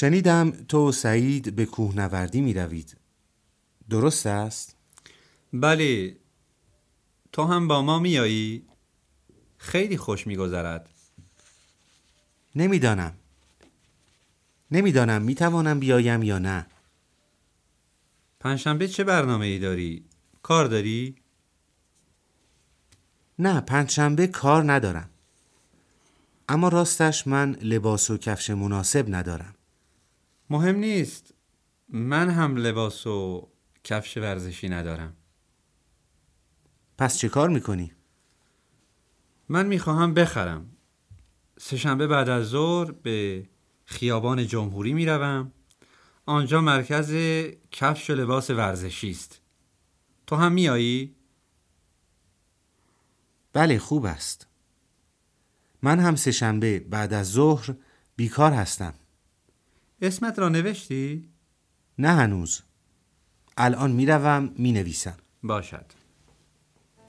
شنیدم تو و سعید به کوهنوردی می روید درست است؟ بله تو هم با ما میایی؟ خیلی خوش میگذرد نمی‌دانم نمی‌دانم می توانم بیایم یا نه پنجشنبه چه برنامه ای داری؟ کار داری؟ نه پنجشنبه کار ندارم اما راستش من لباس و کفش مناسب ندارم مهم نیست. من هم لباس و کفش ورزشی ندارم. پس چه کار می‌کنی؟ من می‌خواهم بخرم. سهشنبه بعد از ظهر به خیابان جمهوری می‌روم. آنجا مرکز کفش و لباس ورزشی است. تو هم میایی؟ بله خوب است. من هم سهشنبه بعد از ظهر بیکار هستم. اسمت را نوشتی؟ نه هنوز. الان می‌روم می‌نویسم. باشد.